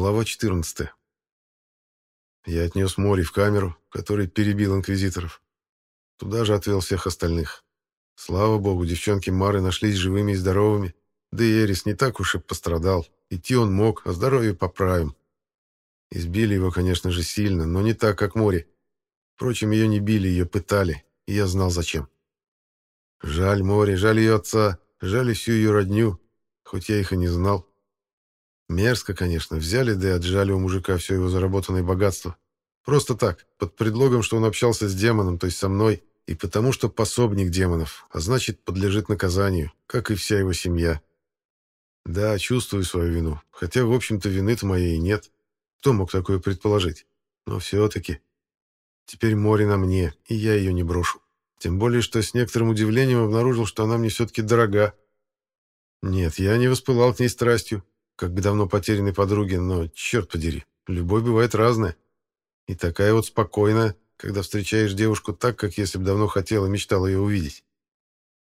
Глава 14. Я отнес Мори в камеру, который перебил инквизиторов. Туда же отвел всех остальных. Слава богу, девчонки Мары нашлись живыми и здоровыми, да и Эрис не так уж и пострадал. Идти он мог, а здоровье поправим. Избили его, конечно же, сильно, но не так, как Мори. Впрочем, ее не били, ее пытали, и я знал зачем. Жаль Мори, жаль ее отца, жаль всю ее родню, хоть я их и не знал. Мерзко, конечно, взяли, да и отжали у мужика все его заработанное богатство. Просто так, под предлогом, что он общался с демоном, то есть со мной, и потому что пособник демонов, а значит, подлежит наказанию, как и вся его семья. Да, чувствую свою вину, хотя, в общем-то, вины-то моей нет. Кто мог такое предположить? Но все-таки... Теперь море на мне, и я ее не брошу. Тем более, что с некоторым удивлением обнаружил, что она мне все-таки дорога. Нет, я не воспылал к ней страстью, как к давно потерянной подруге, но, черт подери, любовь бывает разная. И такая вот спокойная, когда встречаешь девушку так, как если бы давно хотел и мечтал ее увидеть.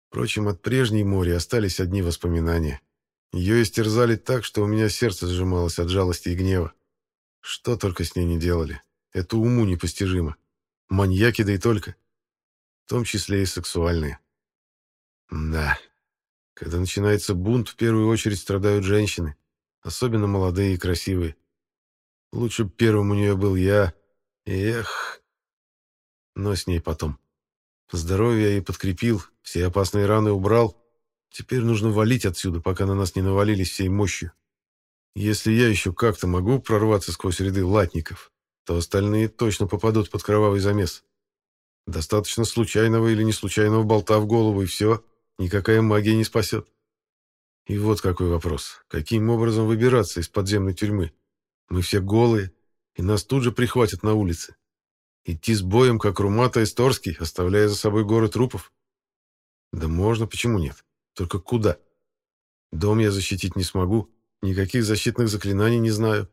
Впрочем, от прежней моря остались одни воспоминания. Ее истерзали так, что у меня сердце сжималось от жалости и гнева. Что только с ней не делали. Это уму непостижимо. Маньяки, да и только. В том числе и сексуальные. Да. Когда начинается бунт, в первую очередь страдают женщины. Особенно молодые и красивые. Лучше первым у нее был я. Эх. Но с ней потом. Здоровье я ей подкрепил, все опасные раны убрал. Теперь нужно валить отсюда, пока на нас не навалились всей мощью. Если я еще как-то могу прорваться сквозь ряды латников, то остальные точно попадут под кровавый замес. Достаточно случайного или не случайного болта в голову, и все. Никакая магия не спасет. И вот какой вопрос. Каким образом выбираться из подземной тюрьмы? Мы все голые, и нас тут же прихватят на улице. Идти с боем, как Румата и Сторский, оставляя за собой горы трупов? Да можно, почему нет? Только куда? Дом я защитить не смогу, никаких защитных заклинаний не знаю.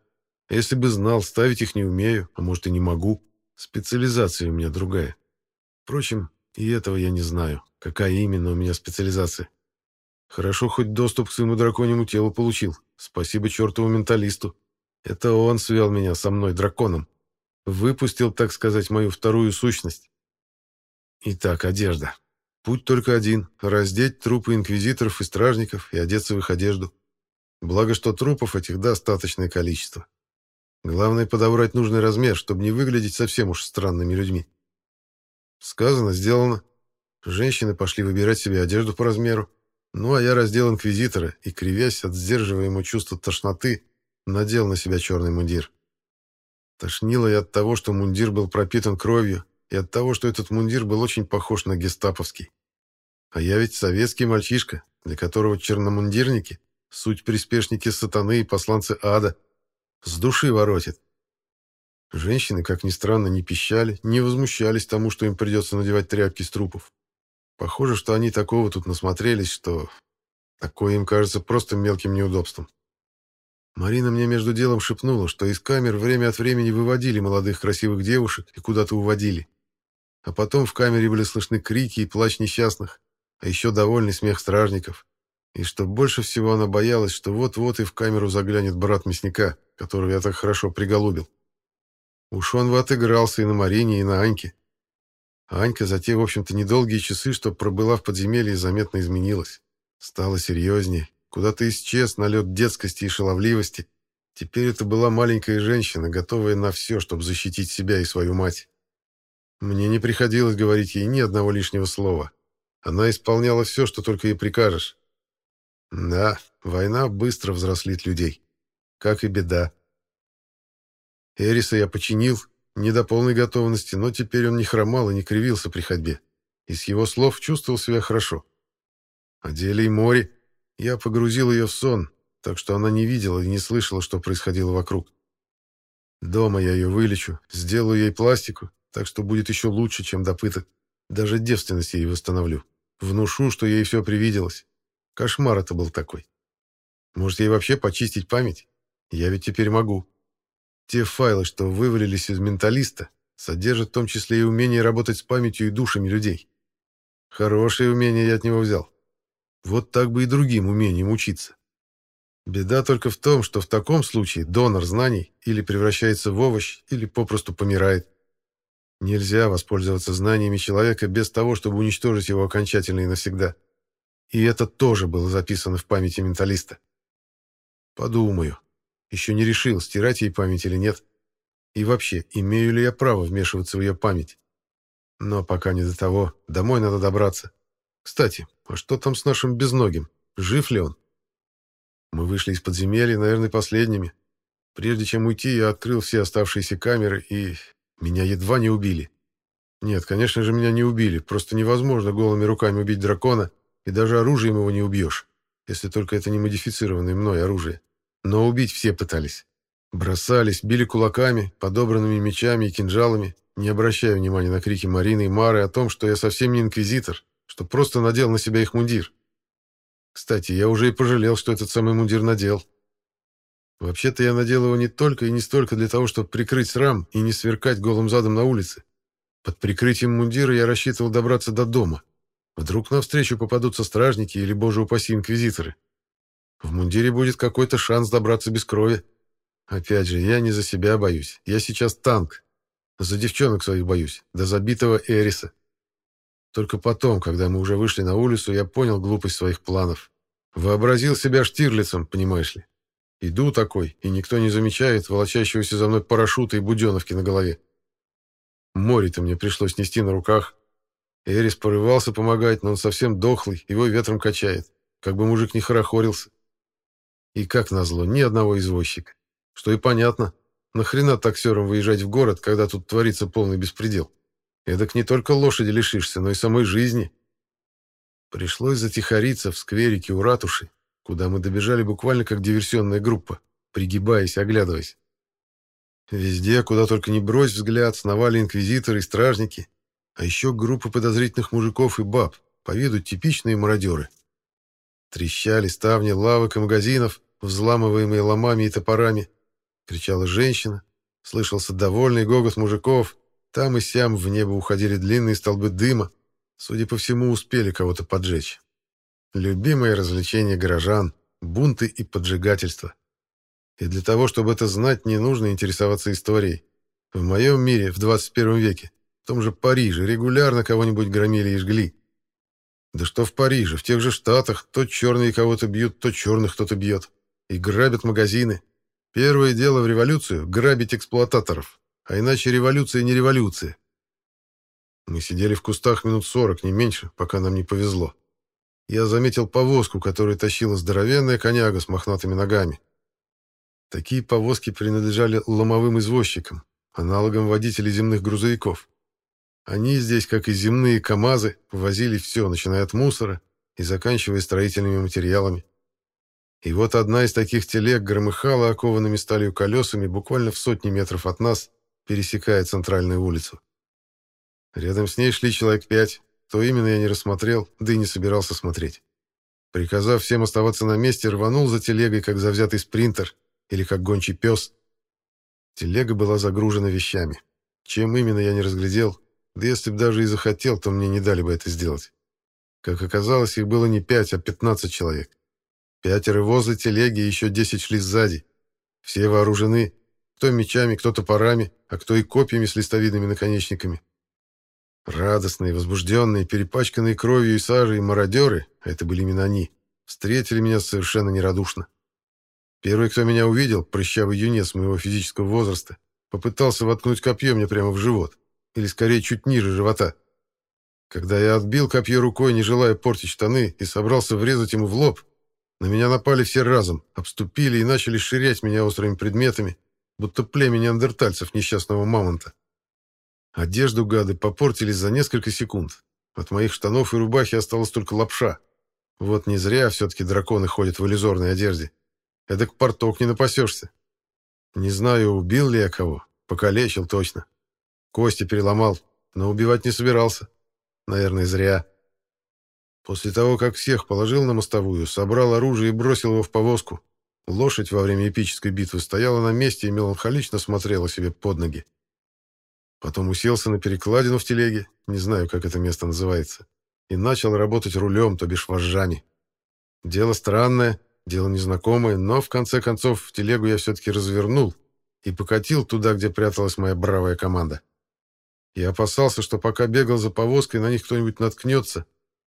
А если бы знал, ставить их не умею, а может и не могу. Специализация у меня другая. Впрочем, и этого я не знаю, какая именно у меня специализация. Хорошо, хоть доступ к своему драконьему телу получил. Спасибо чертову менталисту. Это он свел меня со мной, драконом. Выпустил, так сказать, мою вторую сущность. Итак, одежда. Путь только один — раздеть трупы инквизиторов и стражников и одеться в их одежду. Благо, что трупов этих достаточное количество. Главное — подобрать нужный размер, чтобы не выглядеть совсем уж странными людьми. Сказано, сделано. Женщины пошли выбирать себе одежду по размеру. Ну, а я раздел инквизитора и, кривясь от сдерживаемого чувства тошноты, надел на себя черный мундир. Тошнило и от того, что мундир был пропитан кровью, и от того, что этот мундир был очень похож на гестаповский. А я ведь советский мальчишка, для которого черномундирники — суть приспешники сатаны и посланцы ада. С души воротит. Женщины, как ни странно, не пищали, не возмущались тому, что им придется надевать тряпки с трупов. Похоже, что они такого тут насмотрелись, что такое им кажется просто мелким неудобством. Марина мне между делом шепнула, что из камер время от времени выводили молодых красивых девушек и куда-то уводили. А потом в камере были слышны крики и плач несчастных, а еще довольный смех стражников. И что больше всего она боялась, что вот-вот и в камеру заглянет брат мясника, которого я так хорошо приголубил. Уж он отыгрался и на Марине, и на Аньке. Анька за те, в общем-то, недолгие часы, что пробыла в подземелье, заметно изменилась. Стала серьезнее, куда-то исчез налет детскости и шаловливости. Теперь это была маленькая женщина, готовая на все, чтобы защитить себя и свою мать. Мне не приходилось говорить ей ни одного лишнего слова. Она исполняла все, что только ей прикажешь. Да, война быстро взрослит людей. Как и беда. Эриса я починил, не до полной готовности, но теперь он не хромал и не кривился при ходьбе. И с его слов чувствовал себя хорошо. Одели и море. Я погрузил ее в сон, так что она не видела и не слышала, что происходило вокруг. Дома я ее вылечу, сделаю ей пластику, так что будет еще лучше, чем до пыток. Даже девственность ей восстановлю. Внушу, что ей все привиделось. Кошмар это был такой. Может, ей вообще почистить память? Я ведь теперь могу. Те файлы, что вывалились из менталиста, содержат в том числе и умение работать с памятью и душами людей. Хорошее умение я от него взял. Вот так бы и другим умением учиться. Беда только в том, что в таком случае донор знаний или превращается в овощ, или попросту помирает. Нельзя воспользоваться знаниями человека без того, чтобы уничтожить его окончательно и навсегда. И это тоже было записано в памяти менталиста. Подумаю. Еще не решил, стирать ей память или нет. И вообще, имею ли я право вмешиваться в ее память? Но пока не до того, домой надо добраться. Кстати, а что там с нашим безногим? Жив ли он? Мы вышли из подземелья, наверное, последними. Прежде чем уйти, я открыл все оставшиеся камеры, и меня едва не убили. Нет, конечно же, меня не убили. Просто невозможно голыми руками убить дракона, и даже оружием его не убьешь, если только это не модифицированное мной оружие. Но убить все пытались. Бросались, били кулаками, подобранными мечами и кинжалами, не обращая внимания на крики Марины и Мары о том, что я совсем не инквизитор, что просто надел на себя их мундир. Кстати, я уже и пожалел, что этот самый мундир надел. Вообще-то я надел его не только и не столько для того, чтобы прикрыть срам и не сверкать голым задом на улице. Под прикрытием мундира я рассчитывал добраться до дома. Вдруг навстречу попадутся стражники или, боже упаси, инквизиторы. В мундире будет какой-то шанс добраться без крови. Опять же, я не за себя боюсь. Я сейчас танк. За девчонок своих боюсь. До забитого Эриса. Только потом, когда мы уже вышли на улицу, я понял глупость своих планов. Вообразил себя Штирлицем, понимаешь ли. Иду такой, и никто не замечает волочащегося за мной парашюта и буденовки на голове. Море-то мне пришлось нести на руках. Эрис порывался помогать, но он совсем дохлый, его ветром качает. Как бы мужик не хорохорился. И как назло, ни одного извозчика. Что и понятно. Нахрена таксерам выезжать в город, когда тут творится полный беспредел? Эдак не только лошади лишишься, но и самой жизни. Пришлось затихариться в скверике у ратуши, куда мы добежали буквально как диверсионная группа, пригибаясь, оглядываясь. Везде, куда только не брось взгляд, сновали инквизиторы и стражники, а еще группа подозрительных мужиков и баб, по виду типичные мародеры. Трещали ставни лавок и магазинов, взламываемые ломами и топорами. Кричала женщина, слышался довольный гогот мужиков, там и сям в небо уходили длинные столбы дыма, судя по всему, успели кого-то поджечь. Любимое развлечение горожан — бунты и поджигательства. И для того, чтобы это знать, не нужно интересоваться историей. В моем мире, в 21 веке, в том же Париже, регулярно кого-нибудь громили и жгли. Да что в Париже, в тех же Штатах, то черные кого-то бьют, то черных кто-то бьет. И грабят магазины. Первое дело в революцию — грабить эксплуататоров. А иначе революция не революция. Мы сидели в кустах минут сорок, не меньше, пока нам не повезло. Я заметил повозку, которую тащила здоровенная коняга с мохнатыми ногами. Такие повозки принадлежали ломовым извозчикам, аналогам водителей земных грузовиков. Они здесь, как и земные КАМАЗы, возили все, начиная от мусора и заканчивая строительными материалами. И вот одна из таких телег громыхала окованными сталью колесами буквально в сотни метров от нас, пересекая центральную улицу. Рядом с ней шли человек пять, то именно я не рассмотрел, да и не собирался смотреть. Приказав всем оставаться на месте, рванул за телегой, как завзятый спринтер или как гончий пес. Телега была загружена вещами. Чем именно я не разглядел, да если бы даже и захотел, то мне не дали бы это сделать. Как оказалось, их было не пять, а пятнадцать человек. Пятеро возле телеги, еще десять шли сзади. Все вооружены, кто мечами, кто топорами, а кто и копьями с листовидными наконечниками. Радостные, возбужденные, перепачканные кровью и сажей мародеры, а это были именно они, встретили меня совершенно нерадушно. Первый, кто меня увидел, прыщавый юнец моего физического возраста, попытался воткнуть копье мне прямо в живот, или скорее чуть ниже живота. Когда я отбил копье рукой, не желая портить штаны, и собрался врезать ему в лоб, на меня напали все разом, обступили и начали ширять меня острыми предметами, будто племя неандертальцев несчастного мамонта. Одежду гады попортились за несколько секунд. От моих штанов и рубахи осталась только лапша. Вот не зря все-таки драконы ходят в иллюзорной одежде. Эдак порток не напасешься. Не знаю, убил ли я кого. Покалечил точно. Кости переломал, но убивать не собирался. Наверное, зря. После того, как всех положил на мостовую, собрал оружие и бросил его в повозку, Лошадь во время эпической битвы стояла на месте и меланхолично смотрела себе под ноги. Потом уселся на перекладину в телеге, не знаю, как это место называется, и начал работать рулем, то бишь вожжами. Дело странное, дело незнакомое, но в конце концов телегу я все-таки развернул и покатил туда, где пряталась моя бравая команда. Я опасался, что пока бегал за повозкой, на них кто-нибудь наткнется,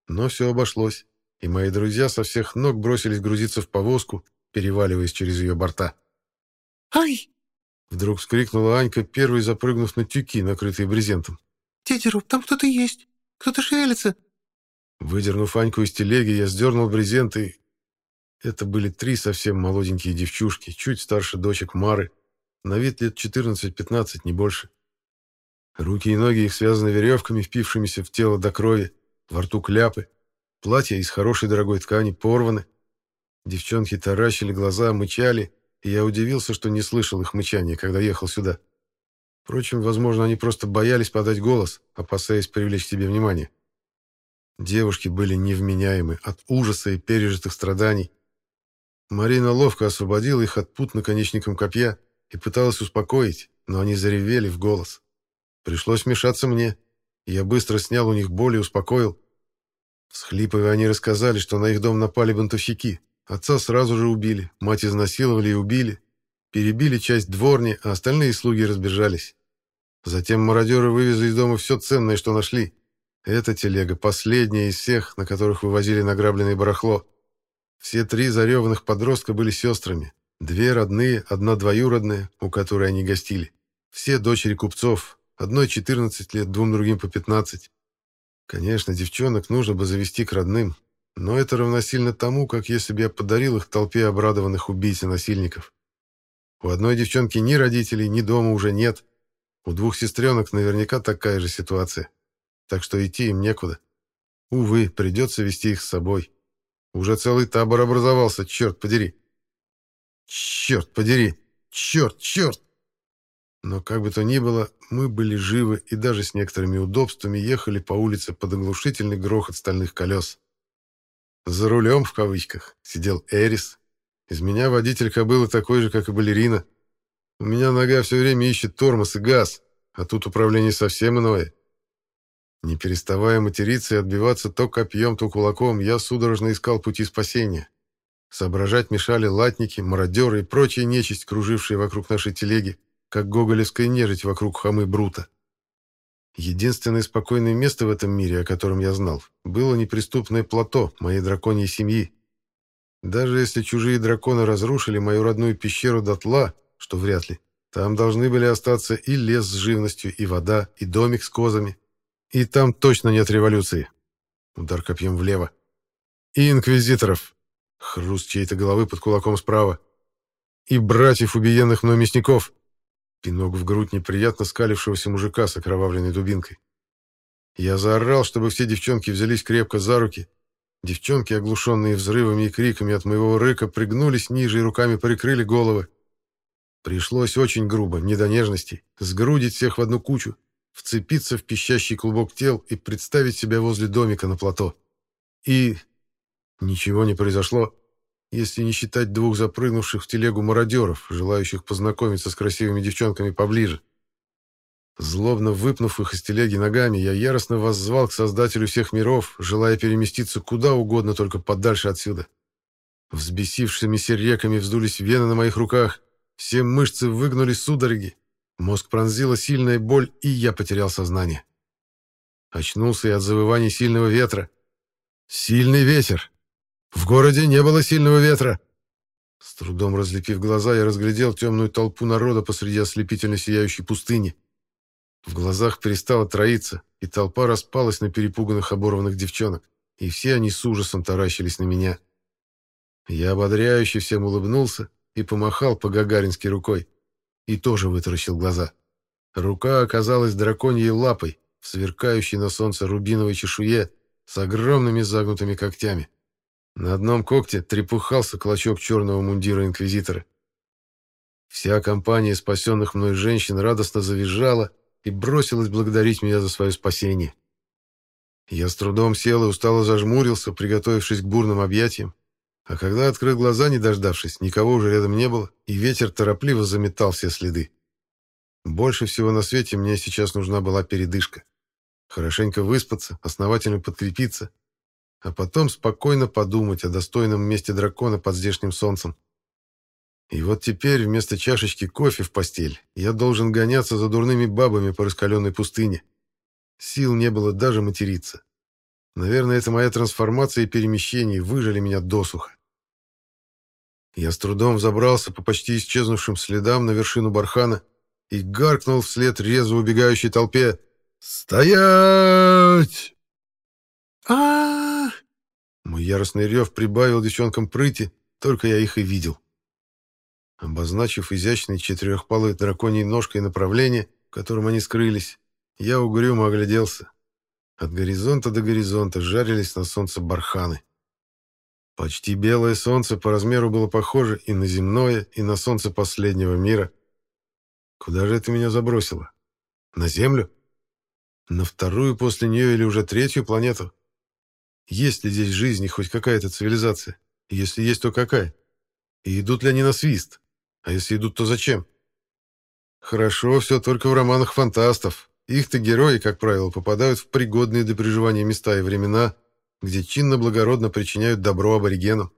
но все обошлось, и мои друзья со всех ног бросились грузиться в повозку, переваливаясь через ее борта. «Ай!» — вдруг вскрикнула Анька, первой запрыгнув на тюки, накрытые брезентом. «Дядя Роб, там кто-то есть! Кто-то шевелится!» Выдернув Аньку из телеги, я сдернул брезент и... Это были три совсем молоденькие девчушки, чуть старше дочек Мары, на вид лет 14-15, не больше. Руки и ноги их связаны веревками, впившимися в тело до крови, во рту кляпы, платья из хорошей дорогой ткани порваны. Девчонки таращили глаза, мычали, и я удивился, что не слышал их мычания, когда ехал сюда. Впрочем, возможно, они просто боялись подать голос, опасаясь привлечь к себе внимание. Девушки были невменяемы от ужаса и пережитых страданий. Марина ловко освободила их от пут наконечником копья и пыталась успокоить, но они заревели в голос. Пришлось вмешаться мне, я быстро снял у них боль и успокоил. Схлипывая, они рассказали, что на их дом напали бунтовщики. Отца сразу же убили, мать изнасиловали и убили. Перебили часть дворни, а остальные слуги разбежались. Затем мародеры вывезли из дома все ценное, что нашли. Эта телега последняя из всех, на которых вывозили награбленное барахло. Все три зареванных подростка были сестрами. Две родные, одна двоюродная, у которой они гостили. Все дочери купцов. Одной 14 лет, двум другим по 15. Конечно, девчонок нужно бы завести к родным, но это равносильно тому, как если бы я подарил их толпе обрадованных убийц и насильников. У одной девчонки ни родителей, ни дома уже нет. У двух сестренок наверняка такая же ситуация так что идти им некуда. Увы, придется вести их с собой. Уже целый табор образовался, черт подери. Черт подери! Черт, черт! Но как бы то ни было, мы были живы и даже с некоторыми удобствами ехали по улице под оглушительный грохот стальных колес. За рулем, в кавычках, сидел Эрис. Из меня водитель кобылы такой же, как и балерина. У меня нога все время ищет тормоз и газ, а тут управление совсем иное. Не переставая материться и отбиваться то копьем, то кулаком, я судорожно искал пути спасения. Соображать мешали латники, мародеры и прочая нечисть, кружившие вокруг нашей телеги, как гоголевская нежить вокруг хамы Брута. Единственное спокойное место в этом мире, о котором я знал, было неприступное плато моей драконьей семьи. Даже если чужие драконы разрушили мою родную пещеру дотла, что вряд ли, там должны были остаться и лес с живностью, и вода, и домик с козами, и там точно нет революции. Удар копьем влево. И инквизиторов. Хруст чьей-то головы под кулаком справа. И братьев убиенных мной мясников. Пинок в грудь неприятно скалившегося мужика с окровавленной дубинкой. Я заорал, чтобы все девчонки взялись крепко за руки. Девчонки, оглушенные взрывами и криками от моего рыка, пригнулись ниже и руками прикрыли головы. Пришлось очень грубо, не до нежностей, сгрудить всех в одну кучу, вцепиться в пищащий клубок тел и представить себя возле домика на плато. И ничего не произошло, если не считать двух запрыгнувших в телегу мародеров, желающих познакомиться с красивыми девчонками поближе. Злобно выпнув их из телеги ногами, я яростно воззвал к Создателю всех миров, желая переместиться куда угодно, только подальше отсюда. Взбесившимися реками вздулись вены на моих руках, все мышцы выгнулись судороги, Мозг пронзила сильная боль, и я потерял сознание. Очнулся я от завываний сильного ветра. Сильный ветер! В городе не было сильного ветра! С трудом разлепив глаза, я разглядел темную толпу народа посреди ослепительно сияющей пустыни. В глазах перестало троиться, и толпа распалась на перепуганных оборванных девчонок, и все они с ужасом таращились на меня. Я ободряюще всем улыбнулся и помахал по-гагарински рукой и тоже вытаращил глаза. Рука оказалась драконьей лапой, в сверкающей на солнце рубиновой чешуе, с огромными загнутыми когтями. На одном когте трепухался клочок черного мундира инквизитора. Вся компания спасенных мной женщин радостно завизжала и бросилась благодарить меня за свое спасение. Я с трудом сел и устало зажмурился, приготовившись к бурным объятиям, а когда открыл глаза, не дождавшись, никого уже рядом не было, и ветер торопливо заметал все следы. Больше всего на свете мне сейчас нужна была передышка. Хорошенько выспаться, основательно подкрепиться. А потом спокойно подумать о достойном месте дракона под здешним солнцем. И вот теперь вместо чашечки кофе в постель я должен гоняться за дурными бабами по раскаленной пустыне. Сил не было даже материться. Наверное, это моя трансформация и перемещение выжили меня досуха. Я с трудом взобрался по почти исчезнувшим следам на вершину бархана и гаркнул вслед резво убегающей толпе «Стоять!» а, Мой яростный рев прибавил девчонкам прыти, только я их и видел. Обозначив изящной четырехпалой драконьей ножкой направление, в котором они скрылись, я угрюмо огляделся. От горизонта до горизонта жарились на солнце барханы. Почти белое солнце по размеру было похоже и на земное, и на солнце последнего мира. Куда же это меня забросило? На Землю? На вторую после нее или уже третью планету? Есть ли здесь жизнь и хоть какая-то цивилизация? Если есть, то какая? И идут ли они на свист? А если идут, то зачем? Хорошо все только в романах фантастов. Их-то герои, как правило, попадают в пригодные для проживания места и времена, где чинно-благородно причиняют добро аборигенам.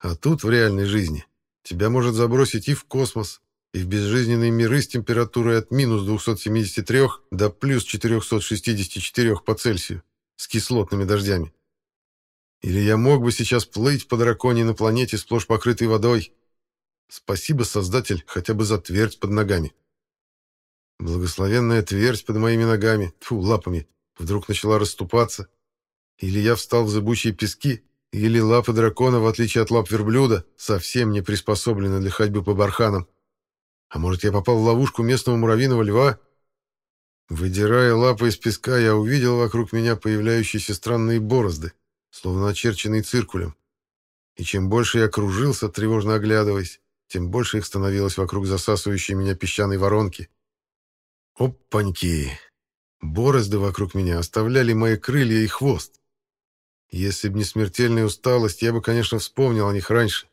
А тут, в реальной жизни, тебя может забросить и в космос, и в безжизненные миры с температурой от минус 273 до плюс 464 по Цельсию, с кислотными дождями. Или я мог бы сейчас плыть по драконе на планете, сплошь покрытой водой, Спасибо, Создатель, хотя бы за твердь под ногами. Благословенная твердь под моими ногами, фу, лапами, вдруг начала расступаться. Или я встал в зыбучие пески, или лапы дракона, в отличие от лап верблюда, совсем не приспособлены для ходьбы по барханам. А может, я попал в ловушку местного муравьиного льва? Выдирая лапы из песка, я увидел вокруг меня появляющиеся странные борозды, словно очерченные циркулем. И чем больше я кружился, тревожно оглядываясь, тем больше их становилось вокруг засасывающей меня песчаной воронки. Опаньки! Борозды вокруг меня оставляли мои крылья и хвост. Если бы не смертельная усталость, я бы, конечно, вспомнил о них раньше.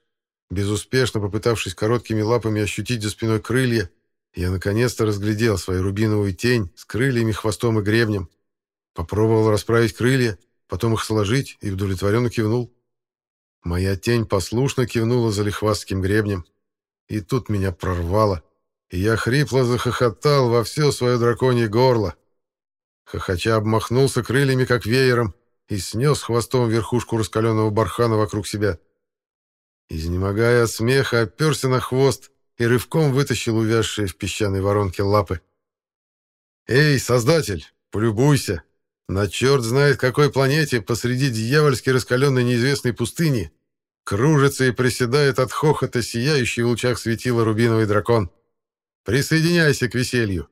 Безуспешно попытавшись короткими лапами ощутить за спиной крылья, я наконец-то разглядел свою рубиновую тень с крыльями, хвостом и гребнем. Попробовал расправить крылья, потом их сложить и удовлетворенно кивнул. Моя тень послушно кивнула за лихвастским гребнем. И тут меня прорвало, и я хрипло захохотал во все свое драконье горло. Хохоча обмахнулся крыльями, как веером, и снес хвостом верхушку раскаленного бархана вокруг себя. Изнемогая от смеха, оперся на хвост и рывком вытащил увязшие в песчаной воронке лапы. «Эй, создатель, полюбуйся! На черт знает какой планете посреди дьявольски раскаленной неизвестной пустыни Кружится и приседает от хохота сияющий в лучах светила рубиновый дракон. Присоединяйся к веселью.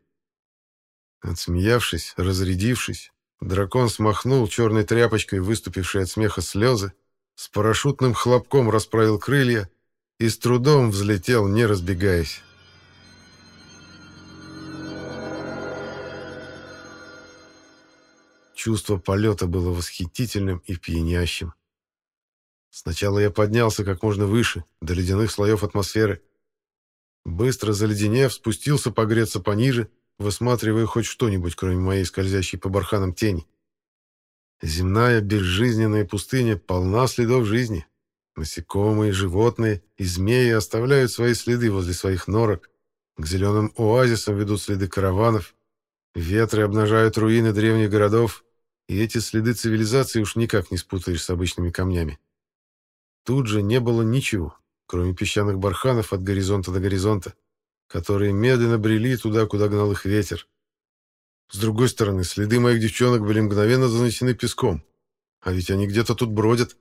Отсмеявшись, разрядившись, дракон смахнул черной тряпочкой выступившие от смеха слезы, с парашютным хлопком расправил крылья и с трудом взлетел, не разбегаясь. Чувство полета было восхитительным и пьянящим. Сначала я поднялся как можно выше, до ледяных слоев атмосферы. Быстро заледенев, спустился погреться пониже, высматривая хоть что-нибудь, кроме моей скользящей по барханам тени. Земная безжизненная пустыня полна следов жизни. Насекомые, животные и змеи оставляют свои следы возле своих норок. К зеленым оазисам ведут следы караванов. Ветры обнажают руины древних городов, и эти следы цивилизации уж никак не спутаешь с обычными камнями. Тут же не было ничего, кроме песчаных барханов от горизонта до горизонта, которые медленно брели туда, куда гнал их ветер. С другой стороны, следы моих девчонок были мгновенно занесены песком, а ведь они где-то тут бродят.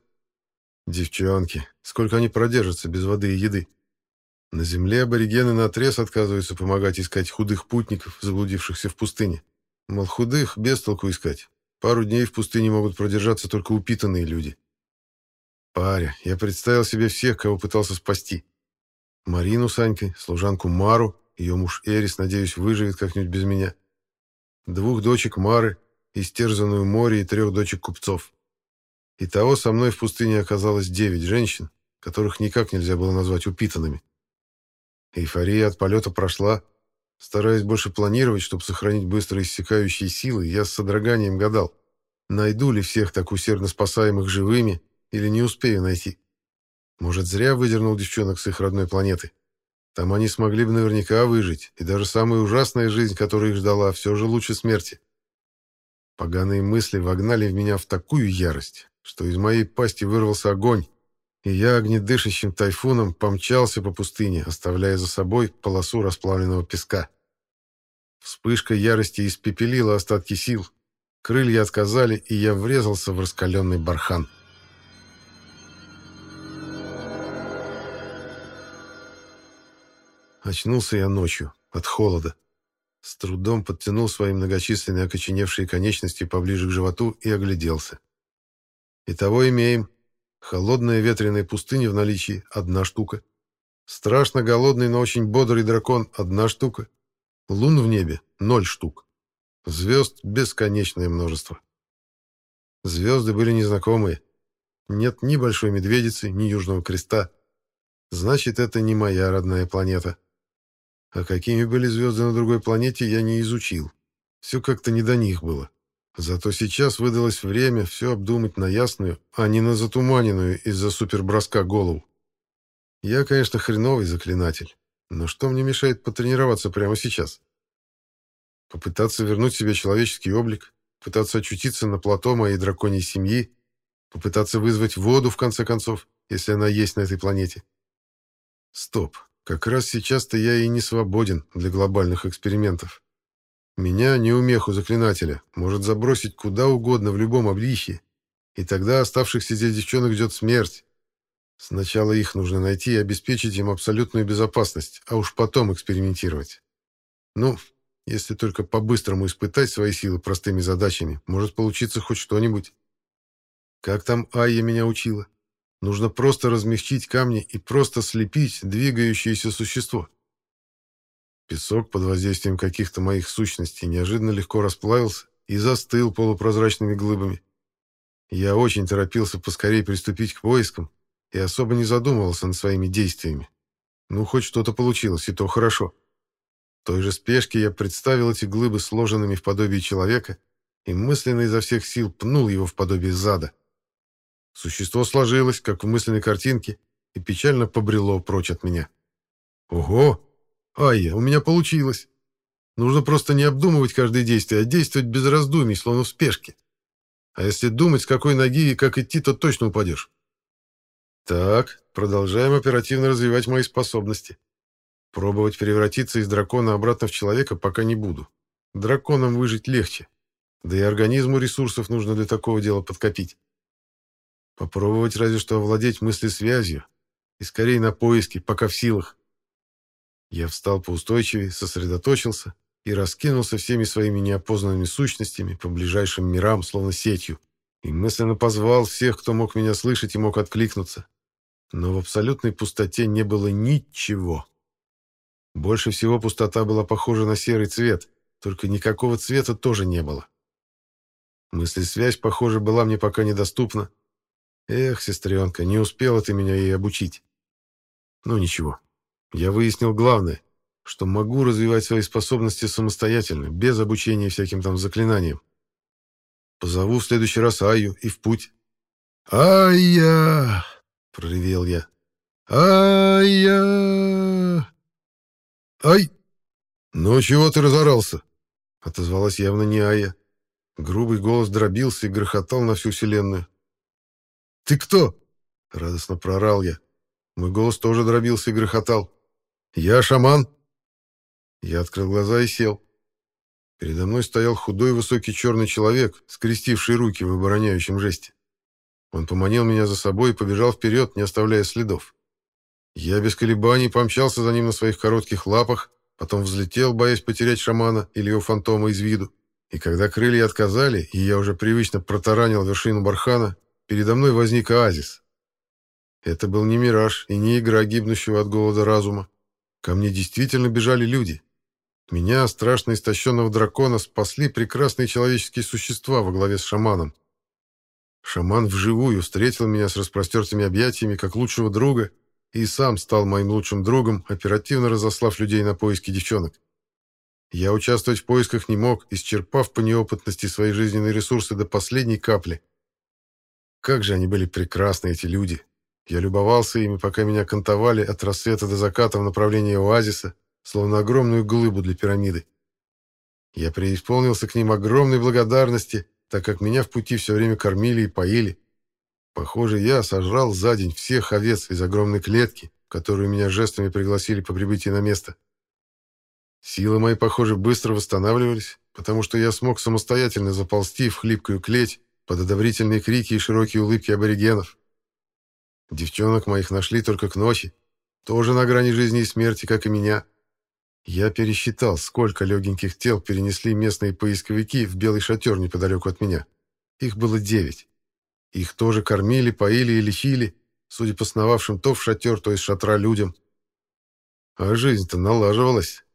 Девчонки, сколько они продержатся без воды и еды? На земле аборигены наотрез отказываются помогать искать худых путников, заблудившихся в пустыне. Мол, худых без толку искать. Пару дней в пустыне могут продержаться только упитанные люди. Паря, я представил себе всех, кого пытался спасти. Марину с Анькой, служанку Мару, ее муж Эрис, надеюсь, выживет как-нибудь без меня. Двух дочек Мары, истерзанную море и трех дочек купцов. Итого со мной в пустыне оказалось девять женщин, которых никак нельзя было назвать упитанными. Эйфория от полета прошла. Стараясь больше планировать, чтобы сохранить быстро иссякающие силы, я с содроганием гадал, найду ли всех так усердно спасаемых живыми или не успею найти. Может, зря выдернул девчонок с их родной планеты. Там они смогли бы наверняка выжить, и даже самая ужасная жизнь, которая их ждала, все же лучше смерти. Поганые мысли вогнали в меня в такую ярость, что из моей пасти вырвался огонь, и я огнедышащим тайфуном помчался по пустыне, оставляя за собой полосу расплавленного песка. Вспышка ярости испепелила остатки сил. Крылья отказали, и я врезался в раскаленный бархан. Очнулся я ночью, от холода. С трудом подтянул свои многочисленные окоченевшие конечности поближе к животу и огляделся. Итого имеем. Холодная ветреная пустыня в наличии – одна штука. Страшно голодный, но очень бодрый дракон – одна штука. Лун в небе – ноль штук. Звезд – бесконечное множество. Звезды были незнакомые. Нет ни Большой Медведицы, ни Южного Креста. Значит, это не моя родная планета. А какими были звезды на другой планете, я не изучил. Все как-то не до них было. Зато сейчас выдалось время все обдумать на ясную, а не на затуманенную из-за суперброска голову. Я, конечно, хреновый заклинатель, но что мне мешает потренироваться прямо сейчас? Попытаться вернуть себе человеческий облик, пытаться очутиться на плато моей драконьей семьи, попытаться вызвать воду, в конце концов, если она есть на этой планете. Стоп, как раз сейчас-то я и не свободен для глобальных экспериментов. Меня, неумеху заклинателя, может забросить куда угодно в любом обличье, и тогда оставшихся здесь девчонок ждет смерть. Сначала их нужно найти и обеспечить им абсолютную безопасность, а уж потом экспериментировать. Ну, если только по-быстрому испытать свои силы простыми задачами, может получиться хоть что-нибудь. Как там Айя меня учила? Нужно просто размягчить камни и просто слепить двигающееся существо. Песок под воздействием каких-то моих сущностей неожиданно легко расплавился и застыл полупрозрачными глыбами. Я очень торопился поскорее приступить к поискам и особо не задумывался над своими действиями. Ну, хоть что-то получилось, и то хорошо. В той же спешке я представил эти глыбы сложенными в подобие человека и мысленно изо всех сил пнул его в подобие зада. Существо сложилось, как в мысленной картинке, и печально побрело прочь от меня. Ого! Айя, у меня получилось! Нужно просто не обдумывать каждое действие, а действовать без раздумий, словно в спешке. А если думать, с какой ноги и как идти, то точно упадешь. Так, продолжаем оперативно развивать мои способности. Пробовать превратиться из дракона обратно в человека пока не буду. Драконом выжить легче. Да и организму ресурсов нужно для такого дела подкопить. Попробовать разве что овладеть мыслесвязью. И скорее на поиски, пока в силах. Я встал поустойчивее, сосредоточился и раскинулся всеми своими неопознанными сущностями по ближайшим мирам, словно сетью, и мысленно позвал всех, кто мог меня слышать и мог откликнуться. Но в абсолютной пустоте не было ничего. Больше всего пустота была похожа на серый цвет, только никакого цвета тоже не было. Мыслесвязь, похоже, была мне пока недоступна, Эх, сестренка, не успела ты меня ей обучить. Ну ничего, я выяснил главное, что могу развивать свои способности самостоятельно, без обучения всяким там заклинаниям. Позову в следующий раз Аю и в путь. «Ай-я!» — проревел я. «Ай-я!» «Ай!» «Ну, чего ты разорался?» — отозвалась явно не Ая. Грубый голос дробился и грохотал на всю вселенную. «Ты кто?» — радостно прорал я. Мой голос тоже дробился и грохотал. «Я шаман!» Я открыл глаза и сел. Передо мной стоял худой высокий черный человек, скрестивший руки в обороняющем жесте. Он поманил меня за собой и побежал вперед, не оставляя следов. Я без колебаний помчался за ним на своих коротких лапах, потом взлетел, боясь потерять шамана или его фантома из виду. И когда крылья отказали, и я уже привычно протаранил вершину бархана, передо мной возник оазис. Это был не мираж и не игра гибнущего от голода разума. Ко мне действительно бежали люди. Меня, страшно истощенного дракона, спасли прекрасные человеческие существа во главе с шаманом. Шаман вживую встретил меня с распростертыми объятиями, как лучшего друга, и сам стал моим лучшим другом, оперативно разослав людей на поиски девчонок. Я участвовать в поисках не мог, исчерпав по неопытности свои жизненные ресурсы до последней капли. Как же они были прекрасны, эти люди. Я любовался ими, пока меня кантовали от рассвета до заката в направлении оазиса, словно огромную глыбу для пирамиды. Я преисполнился к ним огромной благодарности, так как меня в пути все время кормили и поили. Похоже, я сожрал за день всех овец из огромной клетки, которую меня жестами пригласили по прибытии на место. Силы мои, похоже, быстро восстанавливались, потому что я смог самостоятельно заползти в хлипкую клеть под одобрительные крики и широкие улыбки аборигенов. Девчонок моих нашли только к ночи, тоже на грани жизни и смерти, как и меня. Я пересчитал, сколько легеньких тел перенесли местные поисковики в белый шатер неподалеку от меня. Их было девять. Их тоже кормили, поили и лечили, судя по сновавшим то в шатер, то из шатра людям. А жизнь-то налаживалась.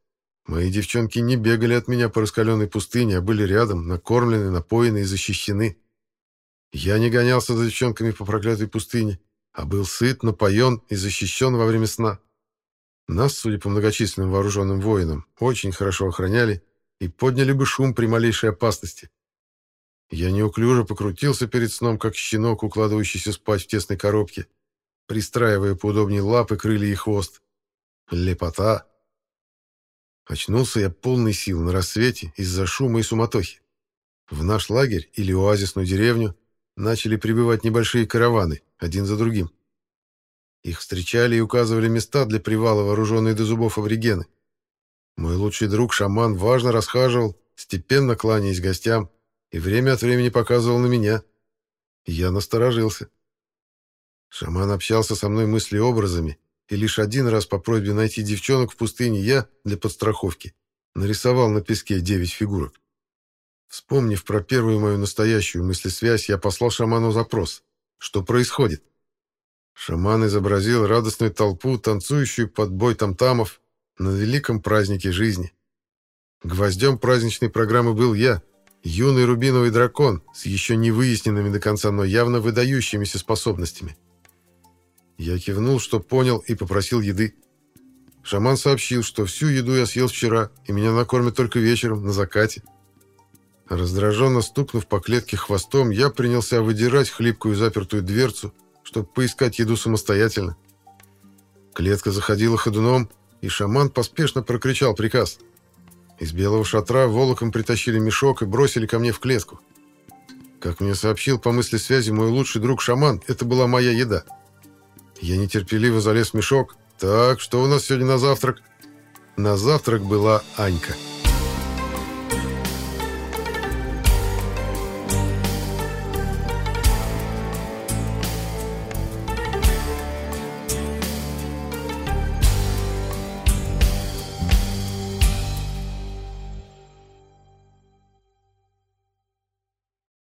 Мои девчонки не бегали от меня по раскаленной пустыне, а были рядом, накормлены, напоены и защищены. Я не гонялся за девчонками по проклятой пустыне, а был сыт, напоен и защищен во время сна. Нас, судя по многочисленным вооруженным воинам, очень хорошо охраняли и подняли бы шум при малейшей опасности. Я неуклюже покрутился перед сном, как щенок, укладывающийся спать в тесной коробке, пристраивая поудобнее лапы, крылья и хвост. Лепота! Очнулся я полный сил на рассвете из-за шума и суматохи. В наш лагерь или оазисную деревню начали прибывать небольшие караваны, один за другим. Их встречали и указывали места для привала вооруженные до зубов аборигены. Мой лучший друг, шаман, важно расхаживал, степенно кланяясь гостям, и время от времени показывал на меня. Я насторожился. Шаман общался со мной мыслеобразами, и лишь один раз по просьбе найти девчонок в пустыне я, для подстраховки, нарисовал на песке девять фигурок. Вспомнив про первую мою настоящую мыслесвязь, я послал шаману запрос. Что происходит? Шаман изобразил радостную толпу, танцующую под бой тамтамов на великом празднике жизни. Гвоздем праздничной программы был я, юный рубиновый дракон с еще не выясненными до конца, но явно выдающимися способностями. Я кивнул, что понял, и попросил еды. Шаман сообщил, что всю еду я съел вчера, и меня накормят только вечером, на закате. Раздраженно стукнув по клетке хвостом, я принялся выдирать хлипкую запертую дверцу, чтобы поискать еду самостоятельно. Клетка заходила ходуном, и шаман поспешно прокричал приказ. Из белого шатра волоком притащили мешок и бросили ко мне в клетку. Как мне сообщил по мысли связи мой лучший друг шаман, это была моя еда. Я нетерпеливо залез в мешок. Так, что у нас сегодня на завтрак? На завтрак была Анька.